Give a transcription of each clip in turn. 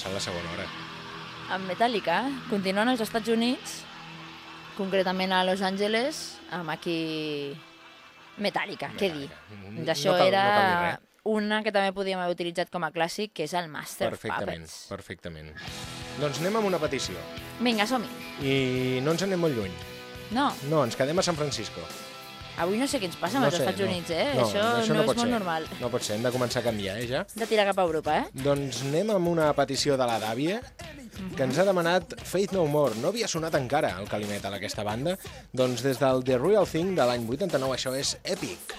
Començar la segona hora. Amb Metallica, continuen als Estats Units, concretament a Los Angeles, amb aquí Metallica, què dir. Metallica. D'això No cal- era no cal dir res. una que també podíem haver utilitzat com a clàssic, que és el Master Perfectament, Puppets. perfectament. Doncs anem amb una petició. Vinga, som-hi. I no ens anem molt lluny. No, No, ens quedem a San Francisco. Avui no sé què ens passa amb no els sé, Estats no. Units, eh? No, això, no, pot és molt ser. normal. No pot ser, hem de començar a canviar, eh, ja? De tirar cap a Europa, eh? Doncs anem amb una petició de la Dàvia, que ens ha demanat Faith No More. No havia sonat encara el Calimet a aquesta banda. Doncs des del The Real Thing de l'any 89, això és Epic.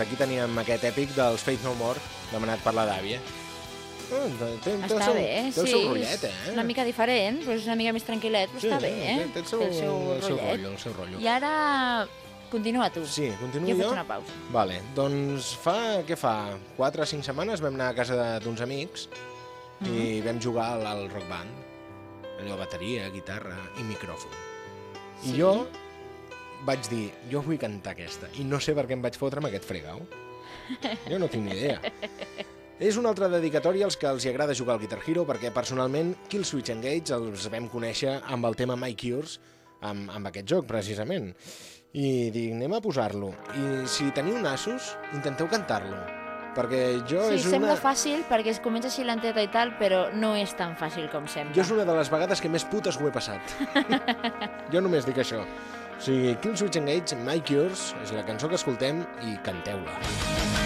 Doncs aquí teníem aquest èpic dels Faith No More, demanat per la Dàvia. Oh, té, té, té el Està seu, bé, té sí. rotllet, eh? És una mica diferent, però és una mica més tranquil·let, però Sí, està bé, eh? té- té el seu- el seu el seu rotllet. rotllo, el seu rotllo. I ara continua tu. Sí, continuo jo. jo? faig una pausa. Vale, doncs fa, què fa? 4 o 5 setmanes vam anar a casa de- d'uns amics i Mhm. vam jugar al, al rock band. Allò, bateria, guitarra i micròfon. I Sí. jo vaig dir, jo vull cantar aquesta. I no sé per què em vaig fotre amb aquest fregau. Jo no tinc ni idea. És una altra dedicatòria als que els hi agrada jugar al Guitar Hero perquè personalment Killswitch Engage els vam conèixer amb el tema My Cures, amb, amb aquest joc precisament. I dic, anem a posar-lo. I si teniu nassos, intenteu cantar-lo. Perquè jo Sí, és sembla una... fàcil perquè es comença així lenteta i tal, però no és tan fàcil com sembla. Jo és una de les vegades que més putes ho he passat. jo només dic això. O sigui, Killswitch Engage, My Cures, és la cançó que escoltem i canteu-la.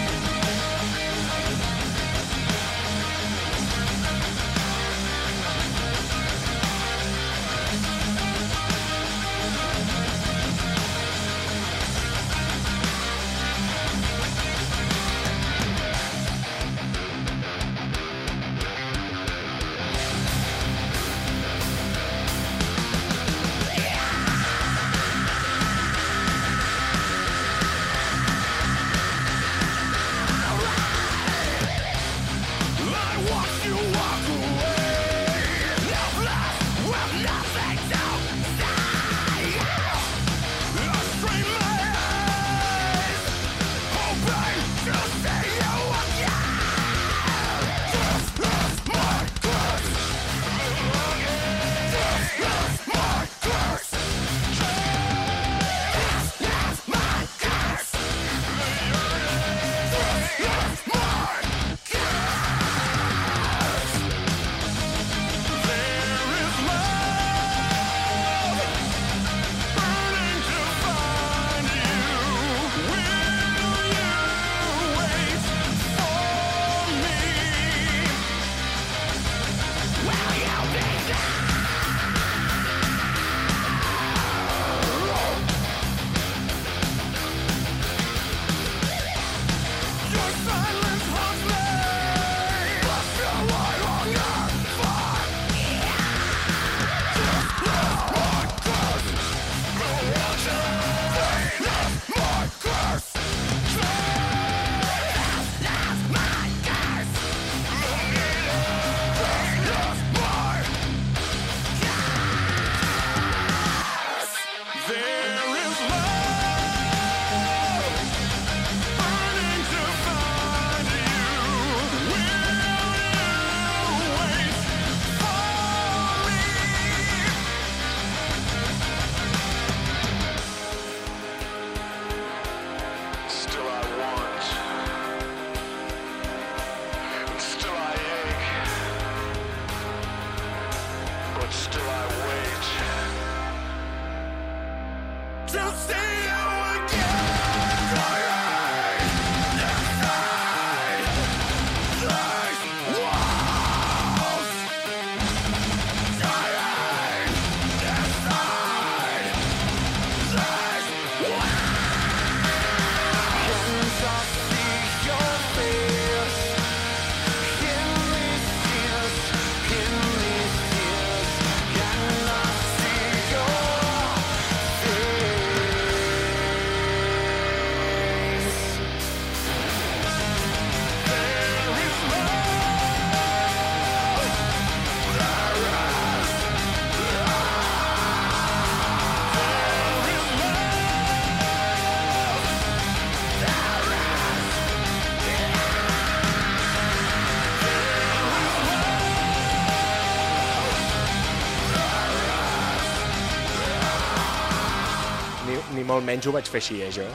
Ni, ni molt menys ho vaig fer així, eh, jo.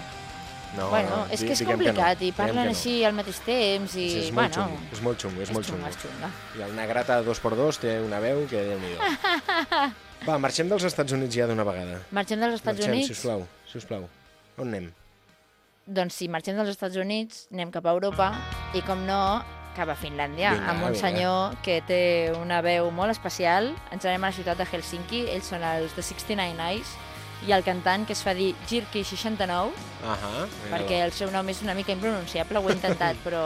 No, Bueno, no, és que és complicat no, i parlen que no. així al mateix temps i... Sí, és molt bueno, xungo, és molt xungo, és, és molt xungo. és xunga. I el Negrata 2x2 té una veu que déu nhi Va, marxem dels Estats Units ja d'una vegada. Marxem dels Estats marxem, Units? sisplau, sisplau. On anem? Doncs si marxem dels Estats Units, anem cap a Europa i, com no, cap a Finlàndia, Vinga, amb un vinga. senyor que té una veu molt especial. Ens anem a la ciutat de Helsinki, ells són els de 69 Eyes, i el cantant que es fa dir Jirki69, Ahà, perquè el seu nom és una mica impronunciable, ho he intentat, però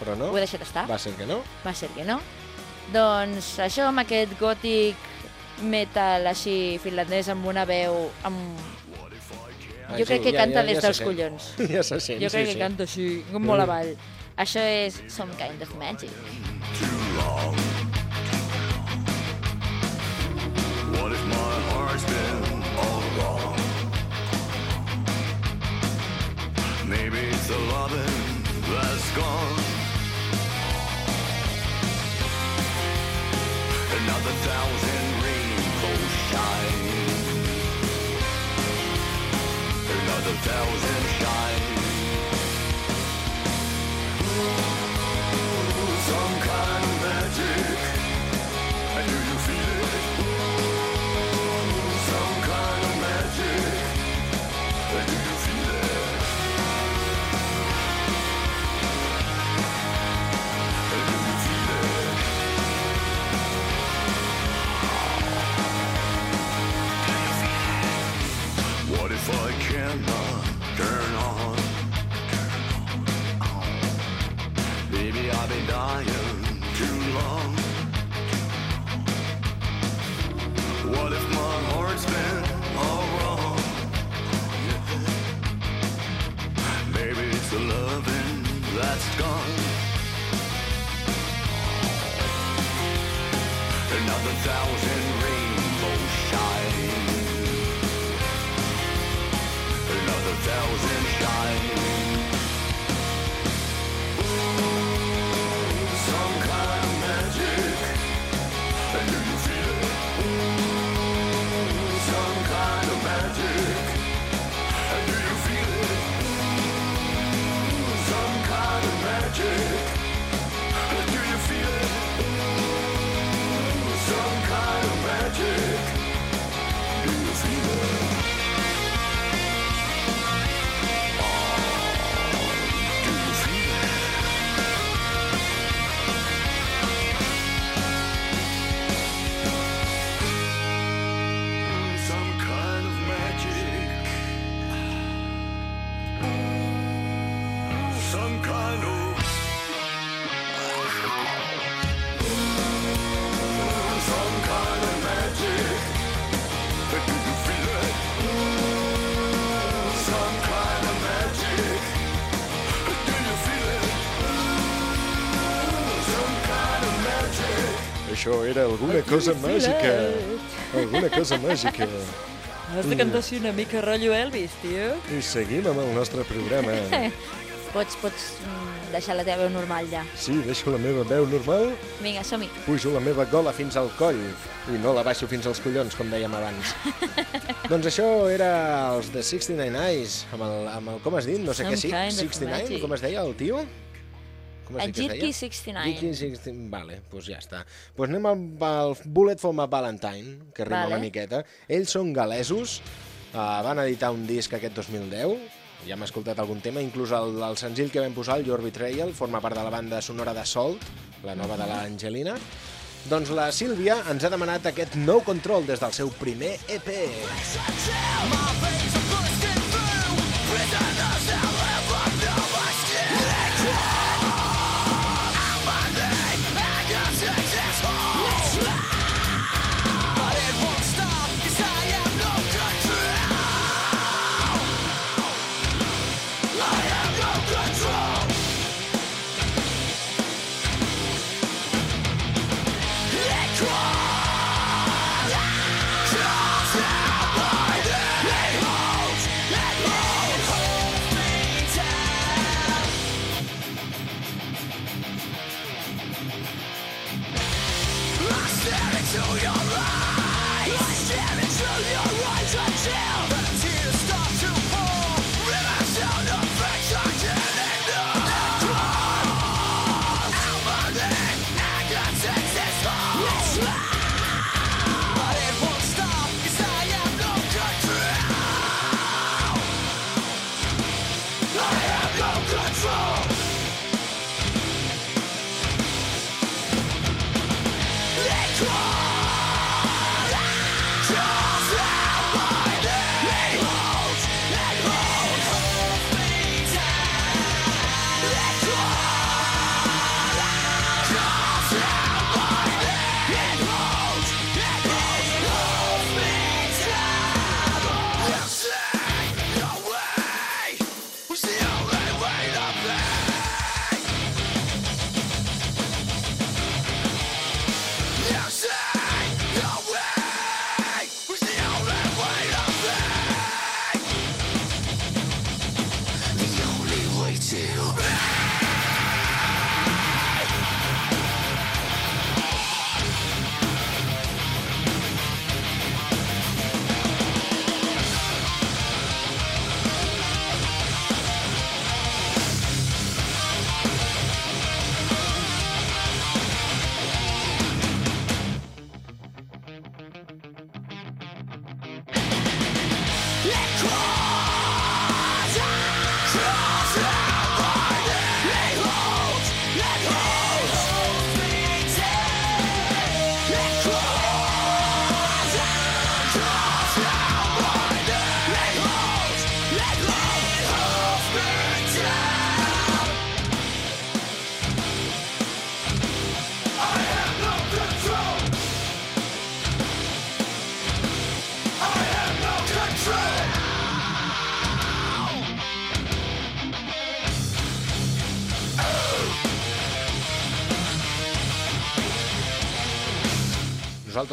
Però no? ho he deixat estar. Va ser que no? Va ser que no. Doncs això, amb aquest gòtic metal així finlandès amb una veu... Amb... Jo crec que canta ja- des dels collons. ja se sent, Jo crec sí, que sí. canta així, molt avall. Això és Some Kind of Magic. What if my heart's been wrong. Maybe it's the loving that's gone. Another thousand rainbows shine. Another thousand. Thousand era alguna cosa màgica. Alguna cosa màgica. Has de cantar així una mica rotllo Elvis, tio. I seguim amb el nostre programa. Pots, pots mm, deixar la teva veu normal ja. Sí, deixo la meva veu normal, Vinga, som-hi. pujo la meva gola fins al coll i no la baixo fins als collons, com dèiem abans. doncs això era els de 69 Eyes, amb el, amb el com has dit? No sé què, Some sí, kind of 69? magic. Com es deia el tio? Com has En dit que es Jitki deia? 69. Jitki 69, vale, doncs pues ja està. Doncs pues anem amb el Bullet for my Valentine, que rima Vale. una miqueta. Ells són galesos, uh, van editar un disc aquest 2010, ja hem escoltat algun tema, inclús el, el senzill que vam posar, el Your Betrayal, forma part de la banda sonora de Salt, la nova de l'Angelina. Doncs la Sílvia ens ha demanat aquest No Control des del seu primer EP. Control!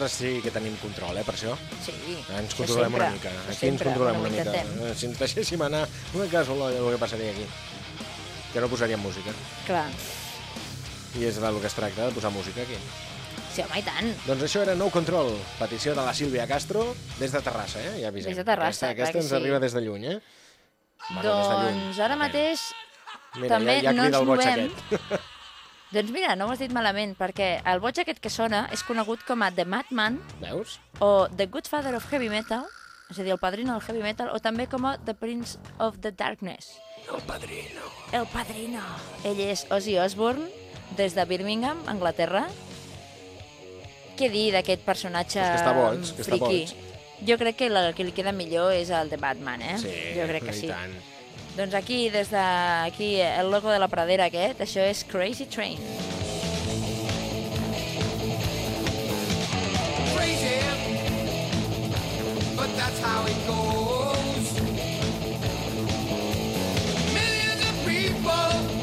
Nosaltres sí que tenim control, eh, per això. Sí, Ens això controlem sempre, una mica. Aquí ens sempre, controlem no ho una mica. intentem. Eh, Si ens deixéssim anar, una cosa el que passaria aquí. Que no posaríem música. Clar. I és del que es tracta, de posar música aquí. Sí, home, i tant. Doncs això era No Control, petició de la Sílvia Castro, des de Terrassa, eh? Ja avisem. Des de Terrassa, Aquesta, aquesta que ens sí. arriba des de lluny, eh? Bueno, des de lluny. Doncs ara mateix Mira, també ja, ja no ens movem. aquest. Doncs mira, no ho has dit malament, perquè el boig aquest que sona és conegut com a The Madman Veus? o The Good Father of Heavy Metal, és a dir, el padrino del heavy metal, o també com a The Prince of the Darkness. El padrino. El padrino. Ell és Ozzy Osbourne, des de Birmingham, Anglaterra. Què dir d'aquest personatge És que està boig, que està friqui? boig. Jo crec que el que li queda millor és el de Batman, eh? Sí, jo crec que sí. tant. Doncs aquí, des de aquí, el logo de la pradera aquest, això és Crazy Train. crazy, but that's how it goes. Millions of people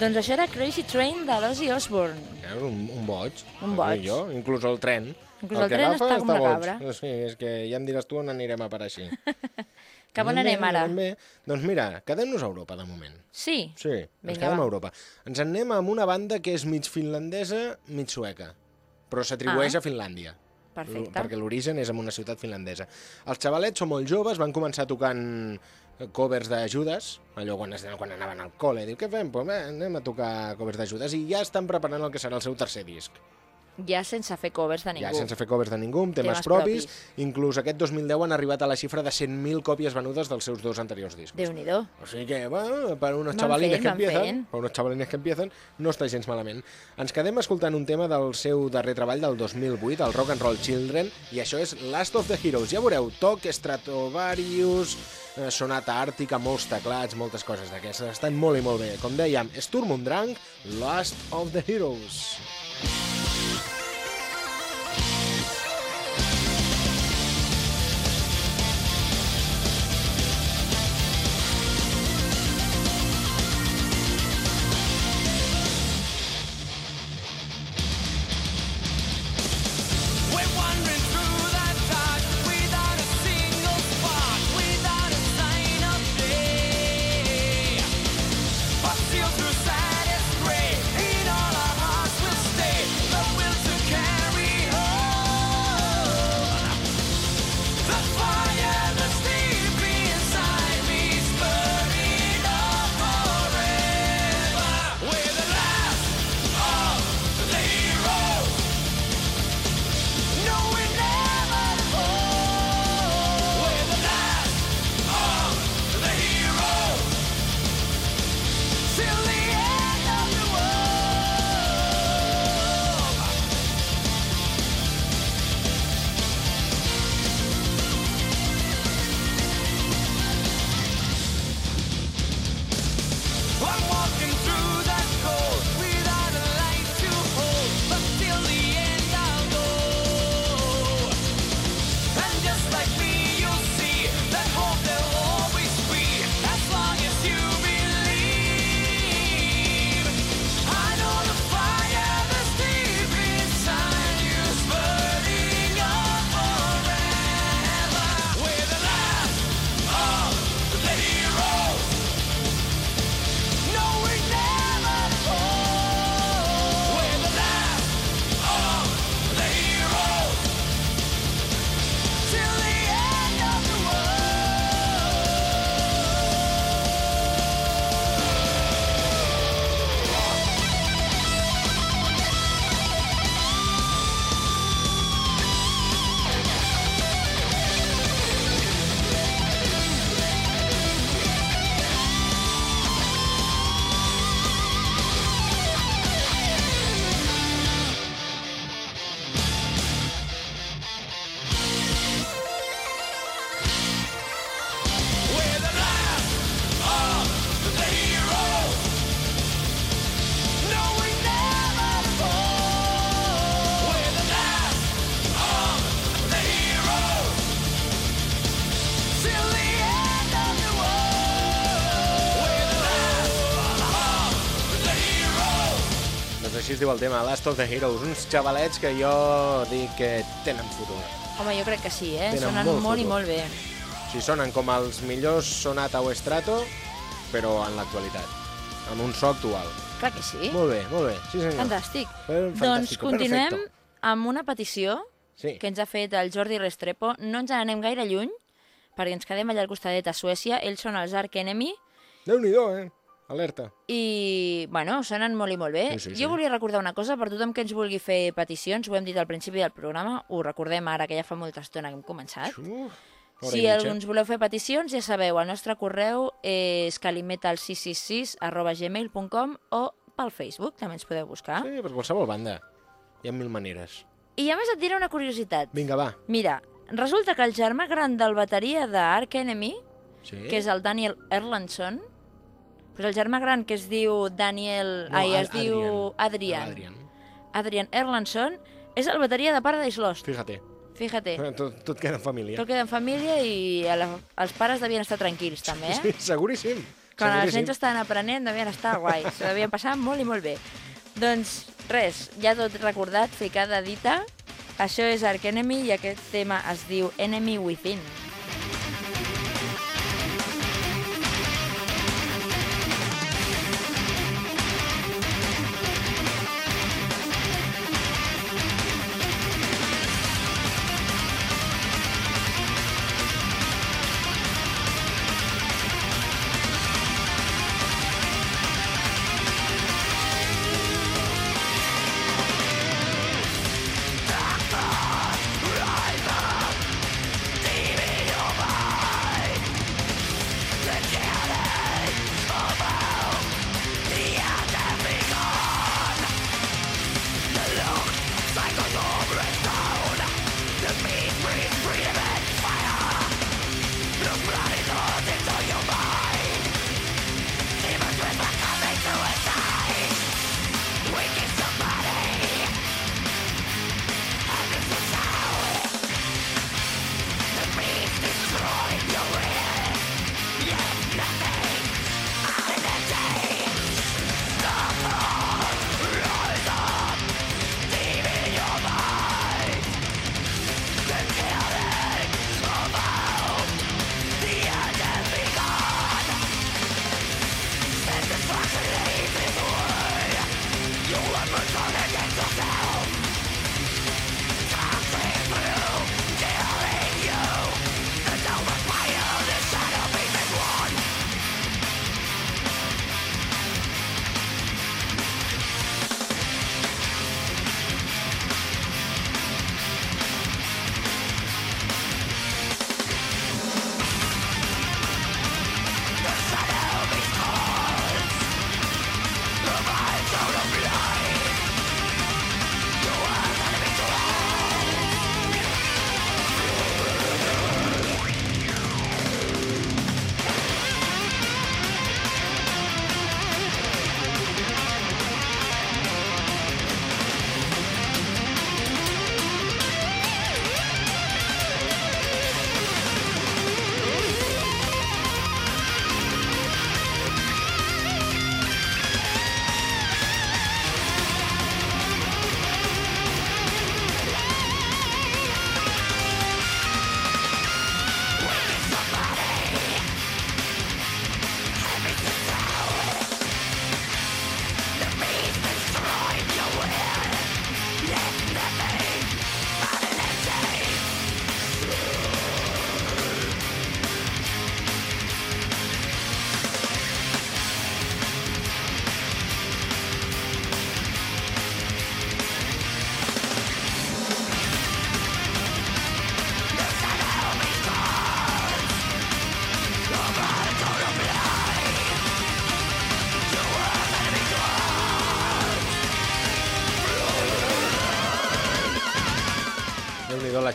Doncs això era Crazy Train de l'Ozzy Osbourne. Eh, Un, un boig. Un boig. Jo, inclús el tren. Inclús el tren està com una boig. cabra. Sí, és que ja em diràs tu on anirem a parar així. Cap on anem ara? Bé. Doncs mira, quedem-nos a Europa de moment. Sí? Sí, ens Vinga, quedem va. a Europa. Ens en anem amb una banda que és mig finlandesa, mig sueca, però s'atribueix Ah. a Finlàndia. Perfecte. Perquè l'origen és en una ciutat finlandesa. Els xavalets són molt joves, van començar tocant covers de Judas, allò quan, es, quan anaven al col·le. Diu, què fem? Pues bé, anem a tocar covers de Judas. I ja estan preparant el que serà el seu tercer disc. Ja sense fer covers de ningú. Ja sense fer covers de ningú, amb temes, Temes propis. propis. Inclús aquest 2010 han arribat a la xifra de 100.000 còpies venudes dels seus dos anteriors discos. Déu-n'hi-do. O sigui que, bueno, per unos Van chavalines fent, que empiezan, fent. per unos chavalines que empiezan, no està gens malament. Ens quedem escoltant un tema del seu darrer treball del 2008, el Rock and Roll Children, i això és Last of the Heroes. Ja veureu, toc, Stratovarius, eh, sonata àrtica, molts teclats, moltes coses d'aquestes. Estan molt i molt bé. Com dèiem, Sturm und Drang, Last of the Heroes. Així es diu el tema, Last of the Heroes. Uns xavalets que jo dic que tenen futur. Home, jo crec que sí, eh? Tenen Sonen molt molt, i molt bé. Sigui, sonen com els millors Sonata o Strato, però en l'actualitat, amb un so actual. Clar que sí. Molt bé, molt bé. Sí, senyor. Fantàstic. Eh, Doncs continuem perfecto. amb una petició Sí. que ens ha fet el Jordi Restrepo. No ens n'anem gaire lluny, perquè ens quedem allà al costadet a Suècia. Ells són els Ark Enemy Déu-n'hi-do, eh? Alerta. i, bueno, sonen molt i molt bé. Sí, sí, sí. Jo volia recordar una cosa per tothom que ens vulgui fer peticions, ho hem dit al principi del programa, ho recordem ara que ja fa molta estona que hem començat. Uf, Si alguns voleu fer peticions, ja sabeu, el nostre correu és calimetal666 arroba gmail.com o pel Facebook, també ens podeu buscar. Sí, per qualsevol banda. Hi ha mil maneres. I a més et diré una curiositat. Vinga, va. Mira, resulta que el germà gran del bateria d'Ark Enemy, Sí? que és el Daniel Erlandson, pues el germà gran que es diu Daniel... No, ai, Ad- es diu Adrian. Adrian. Adrian Erlandson és el bateria de Paradise Lost. Fíjate. Fíjate. Tot, tot queda en família. Tot queda en família i a la, els pares devien estar tranquils, també, Sí, eh? seguríssim. Quan Segur que els nens sí. estaven aprenent devien estar guai, s'ho devien passar molt i molt bé. Doncs res, ja tot recordat, ficada dita, això és Ark Enemy i aquest tema es diu Enemy Within.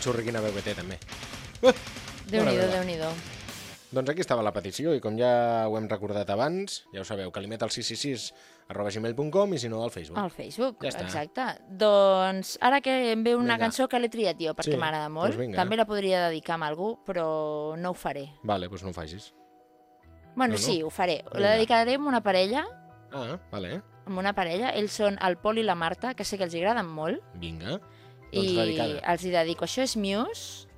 Xurri quina veu que té, també. Déu-n'hi-do, meva. Déu-n'hi-do. Doncs aquí estava la petició, i com ja ho hem recordat abans, ja ho sabeu, calimet al 666 arroba gmail.com i si no al Facebook. Al Facebook, Ja està. exacte. Doncs ara que em ve una Vinga. cançó que l'he triat jo, perquè Sí, m'agrada molt, doncs vinga. també la podria dedicar a algú, però no ho faré. Vale, doncs no ho facis. Bueno, No, no. sí, ho faré. Vinga. La dedicaré a una parella, Ah, vale, amb una parella. Ells són el Pol i la Marta, que sé que els agraden molt, vinga. Doncs i dedicada. els hi dedico. Això és Muse,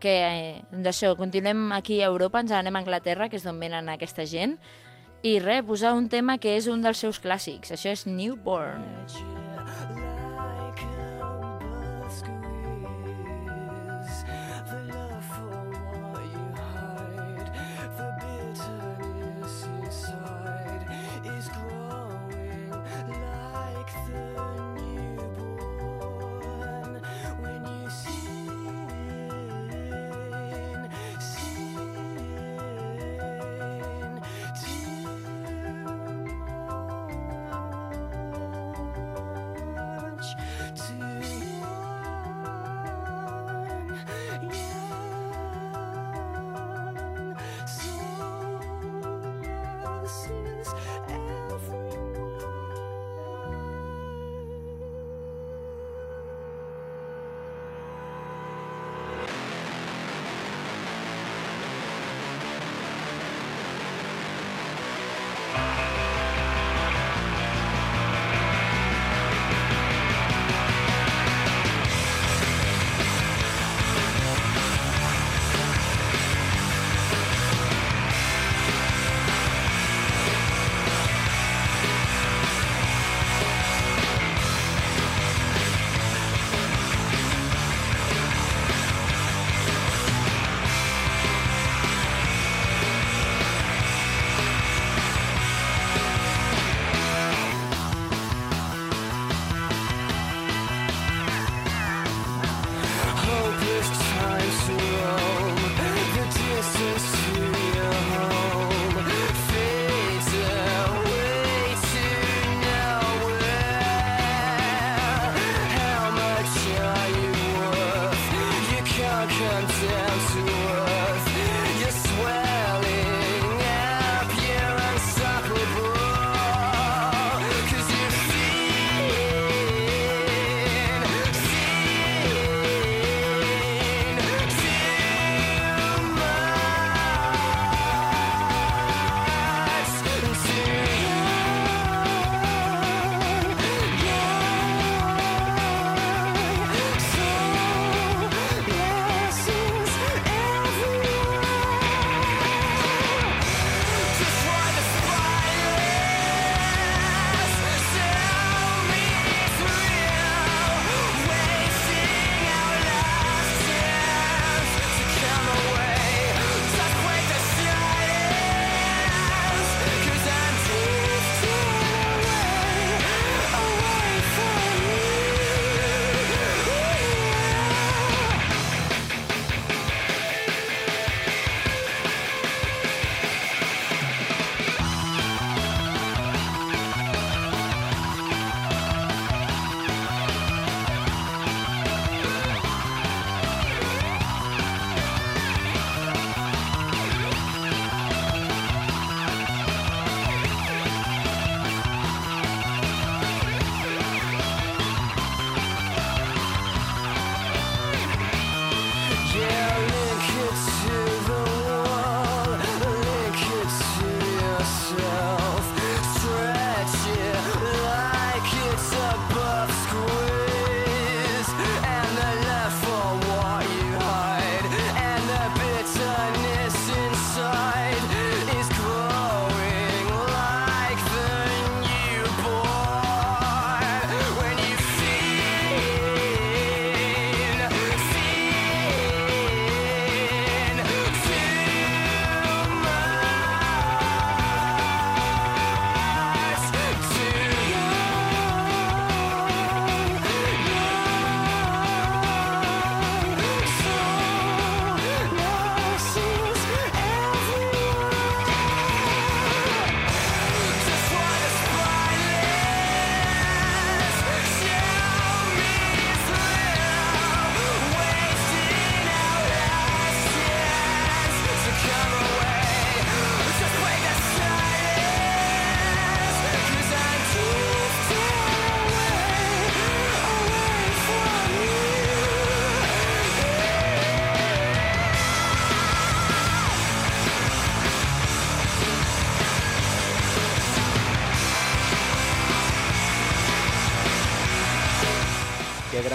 que eh, d'això, continuem aquí a Europa, ens anem a Anglaterra, que és d'on venen aquesta gent, i res, posar un tema que és un dels seus clàssics. Això és Newborn. Like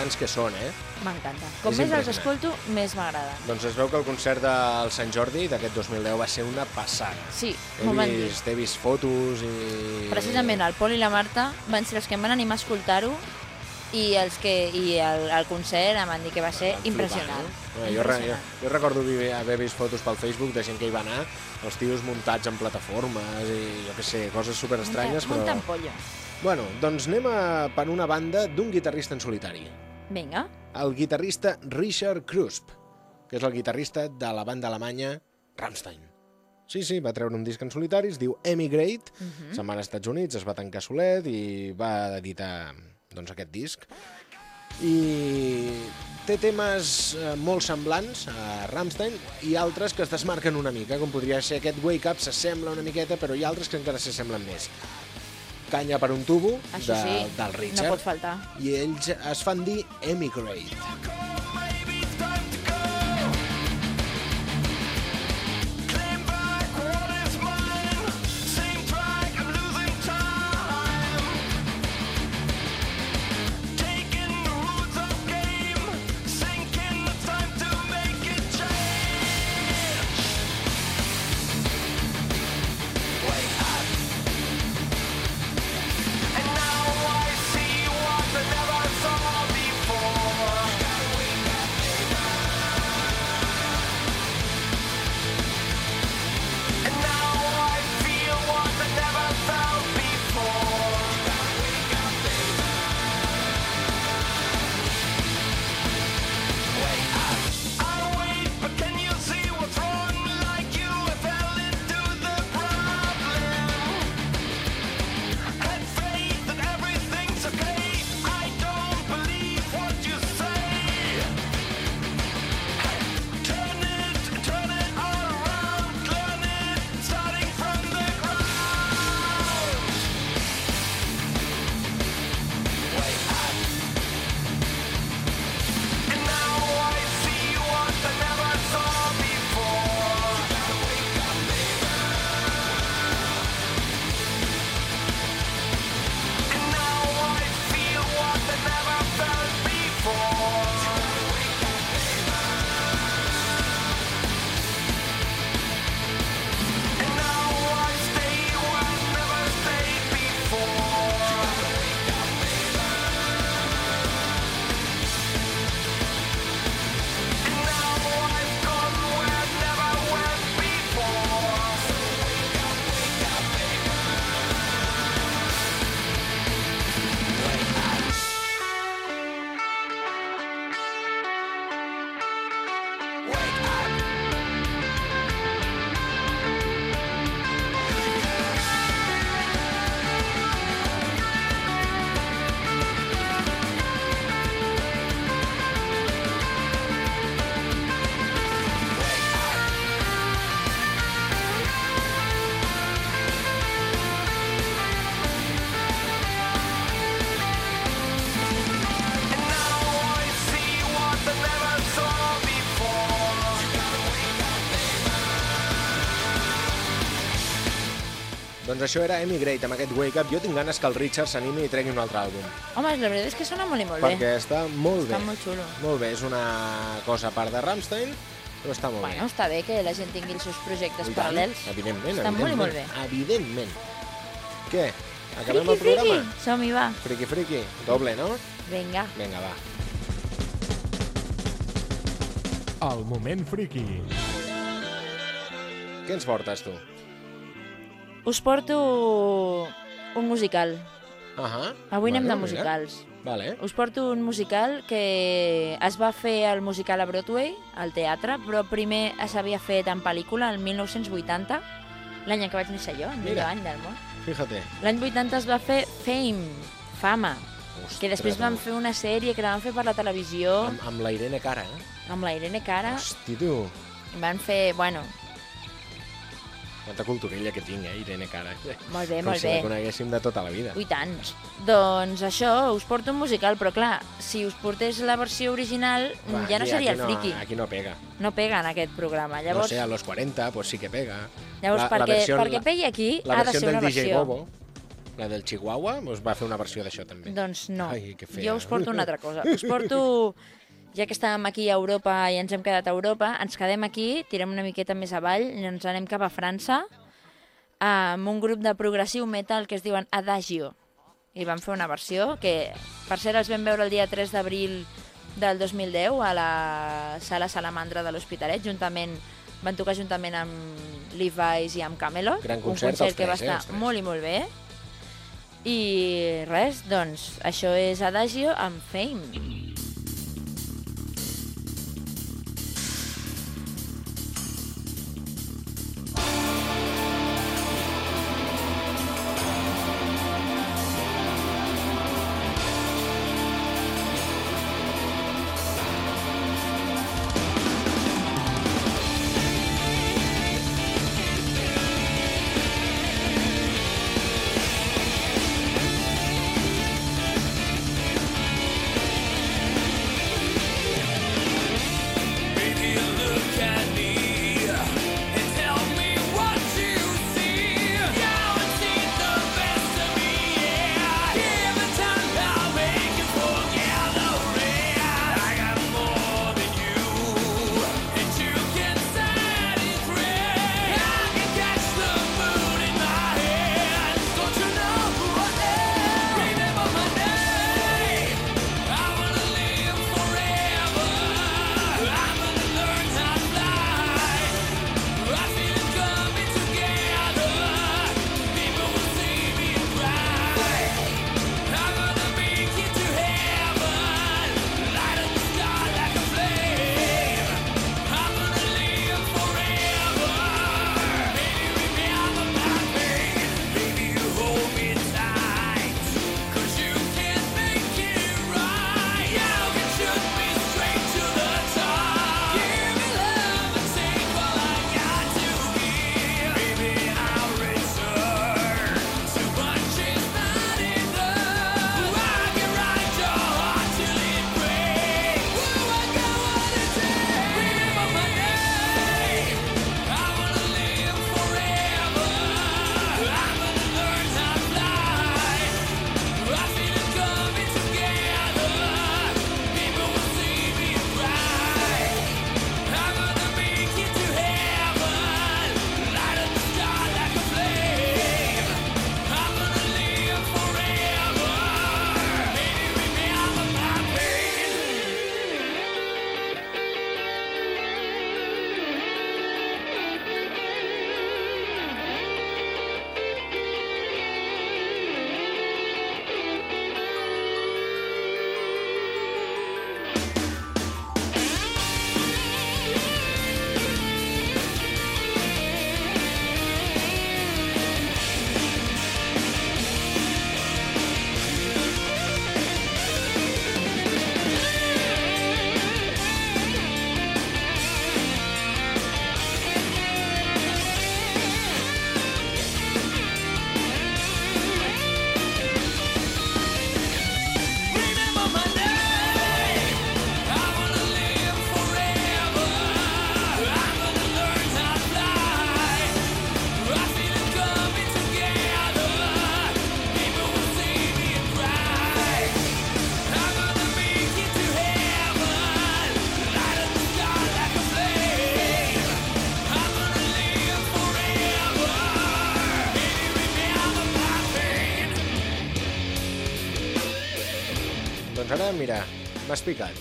grans que són, eh? M'encanta. Com És més els impressionant. escolto, més m'agrada. Doncs es veu que el concert del Sant Jordi d'aquest 2010 va ser una passada. Sí, He m'ho van dir. he vist fotos i... Precisament el Pol i la Marta van ser els que em van animar a escoltar-ho i els que i el, el concert em van dir que va ser impressionant. flipar, no? Eh, jo, re, jo, impressionant. jo recordo haver vist fotos pel Facebook de gent que hi va anar, els tios muntats en plataformes i jo què sé, coses super estranyes, Munta- però... munta. Bueno, doncs anem a, per una banda d'un guitarrista en solitari. Vinga. El guitarrista Richard Krusp, que és el guitarrista de la banda alemanya Rammstein. Sí, sí, va treure un disc en solitari, es diu Emigrate, uh -huh. se'n va als Estats Units, es va tancar solet i va editar doncs, aquest disc. I té temes eh, molt semblants a Rammstein i altres que es desmarquen una mica, com podria ser aquest Wake Up, s'assembla una miqueta, però hi ha altres que encara s'assemblen més. Canya per un tubo Això de, sí, del no Richard pot faltar. i ells es fan dir Emigrate. Doncs això era Emigrate, amb aquest Wake Up. Jo tinc ganes que el Richard s'animi i tregui un altre àlbum, Home, la veritat és que sona molt i molt bé. perquè està molt Està bé. molt xulo. Molt bé, és una cosa a part de Rammstein, però està molt Bueno, està bé que la gent tingui els seus projectes bé. I tant, paral·lels. Evidentment, Està molt i evidentment. molt bé. Evidentment. Què? Acabem Friki, el programa? friki! Som-hi, va. Friki, friki. Doble, no? Vinga. Vinga, va. El moment friki. Què ens portes, tu? Us porto un musical. Ahà. Avui anem de mira. musicals. Vale. Us porto un musical que es va fer al musical a Broadway, al teatre, però primer s'havia fet en pel·lícula, el 1980, l'any en què vaig néixer jo, el millor Mira. any del món. Fíjate. L'any 80 es va fer Fame, Fama, Ostres, que després van fer una sèrie que la van fer per la televisió Amb, amb la Irene Cara, eh? amb la Irene Cara. Hosti, tu. Van fer, bueno, Quanta culturilla que tinc, eh, Irene Cara. molt bé, Com molt si bé. la coneguéssim de tota la vida. Ui, tant. Doncs això, us porto un musical, però clar, si us portés la versió original, Va, ja no aquí- seria aquí el friki. Aquí no pega. No pega en aquest programa. No Llavors, sé, a los 40, pues sí que pega. llavors La- la perquè, versió- perquè pegui aquí, La ha de versió ser una del DJ versió. Bobo. la del Chihuahua, us va fer una versió d'això també. Doncs no. Ai, que fea. jo us porto una altra cosa. Us porto... Ja que estàvem aquí a Europa i ens hem quedat a Europa, ens quedem aquí, tirem una miqueta més avall i ens anem cap a França amb un grup de progressiu metal que es diuen Adagio. I van fer una versió que, per cert, els vam veure el dia 3 d'abril del 2010 a la sala Salamandra de l'Hospitalet, juntament van tocar juntament amb Levi's i amb Camelot. Gran un concert, concert els que va tres, eh, estar tres. molt i molt bé. I res, doncs, això és Adagio amb Fame. M'has picat.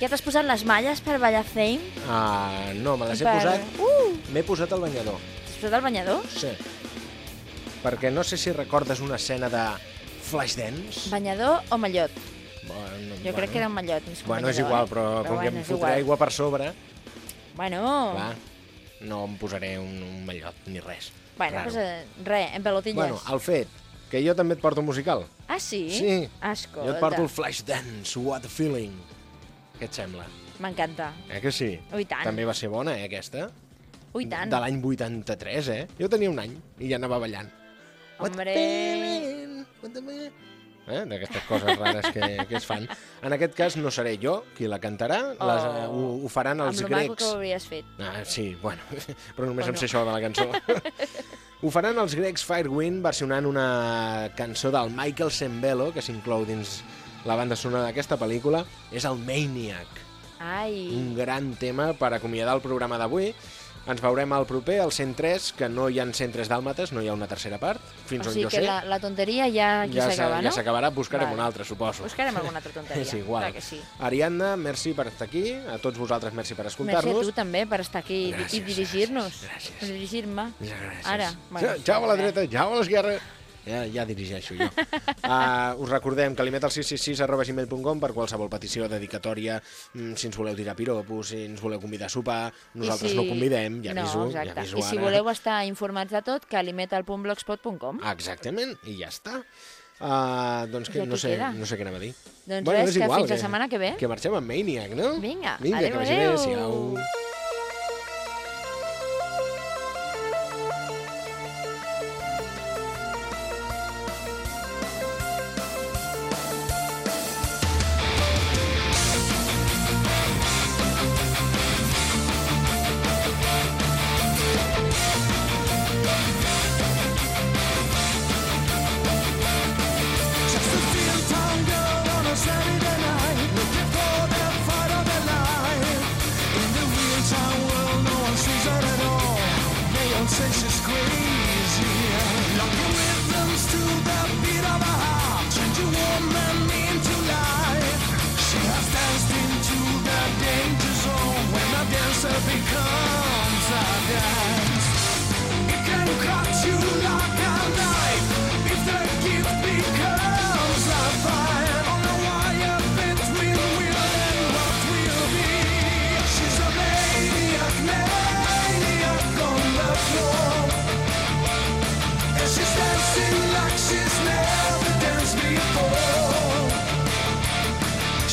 Ja t'has posat les malles per ballar Fame? Ah, no, me les he Per- posat... Uh! M'he posat al banyador, T'has posat el banyador? sí. Perquè no sé si recordes una escena de Flashdance. Banyador o mallot? Bueno, Jo crec que era un mallot. Més que Bueno, és igual, eh? però, com que bueno, em és fotré aigua per sobre, Bueno, clar, no em posaré un, un mallot ni res. bueno Raro. pues, eh, res, en pelotilles. Bueno, el fet que jo també et porto musical. Ah, sí? Sí. Escolta, Jo et porto el Flashdance, What a Feeling. Què et sembla? m'encanta. Eh que sí? Ui, tant. També va ser bona, eh, aquesta? Ui, tant. De l'any 83, eh? Jo tenia un any i ja anava ballant. What a Hombre. feeling, what a feeling. Eh? D'aquestes coses rares que, que es fan. En aquest cas no seré jo qui la cantarà, les, eh, ho, ho faran els Oh. Amb lo maco grecs. que ho hauries fet. Ah, sí, bueno, però només O em no. sé això de la cançó. Ho faran els grecs Firewind versionant una cançó del Michael Sembello, que s'inclou dins la banda sonora d'aquesta pel·lícula, és el Maniac. Ai, Un gran tema per acomiadar el programa d'avui. Ens veurem al proper, al 103, que no hi ha 103 dàlmates, no hi ha una tercera part, fins o on sigui jo que sé. la, la tonteria ja aquí ja s'acaba, no? Ja s'acabarà, buscarem Vale. una altra, suposo. Buscarem alguna altra tonteria. És igual. Clar que sí. Ariadna, merci per estar aquí. A tots vosaltres, merci per Merci a escoltar-nos. tu també per estar aquí Gràcies, i dirigir-nos. gràcies, dirigir-me. Gràcies. Ara. Ja, jau a la dreta, jau a l'esquerra. Ja, ja dirigeixo jo. Uh, us recordem que alimet al 666 arroba gmail.com per qualsevol petició, dedicatòria, mm, si ens voleu tirar piropos, si ens voleu convidar a sopar, nosaltres I no convidem, ja no, aviso, exacte. ja aviso I si ara. voleu estar informats de tot, que alimetal.blogspot.com. Exactament, i ja està. Uh, doncs que no sé, queda. no sé què anava a dir. Doncs res, és que igual, fins la setmana que ve. Que marxem amb Maniac, no? Vinga, Vinga, que vagi bé, adéu, adéu.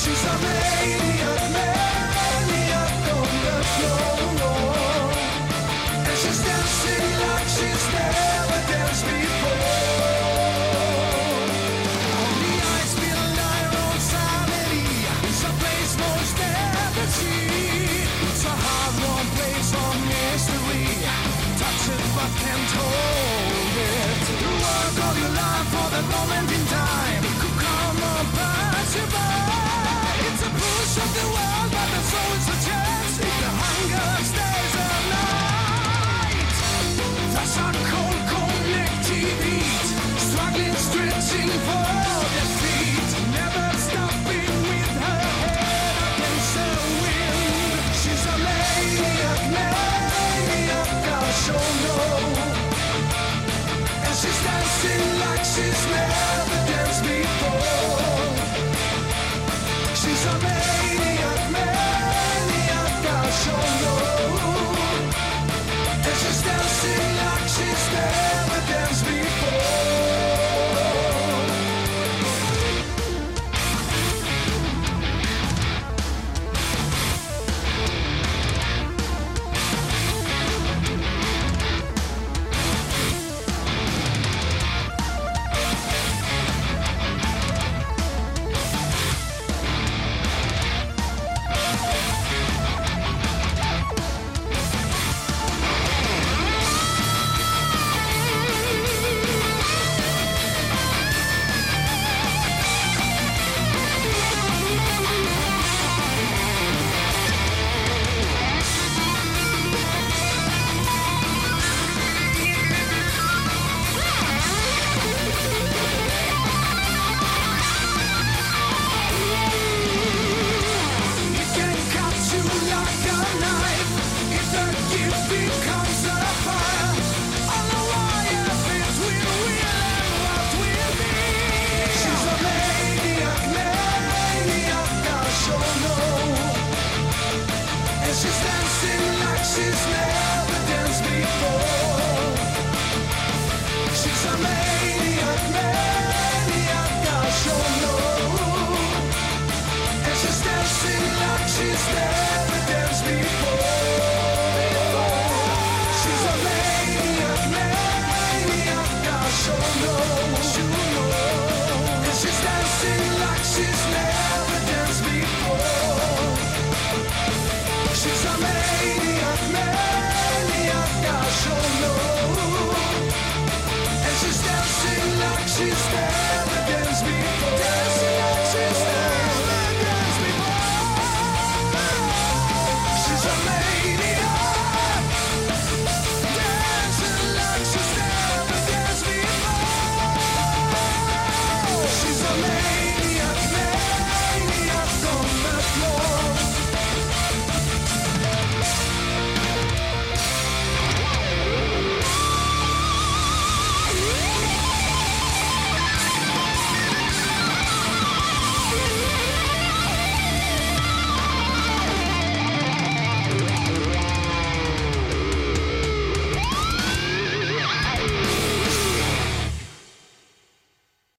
She's a maniac, maniac on the floor.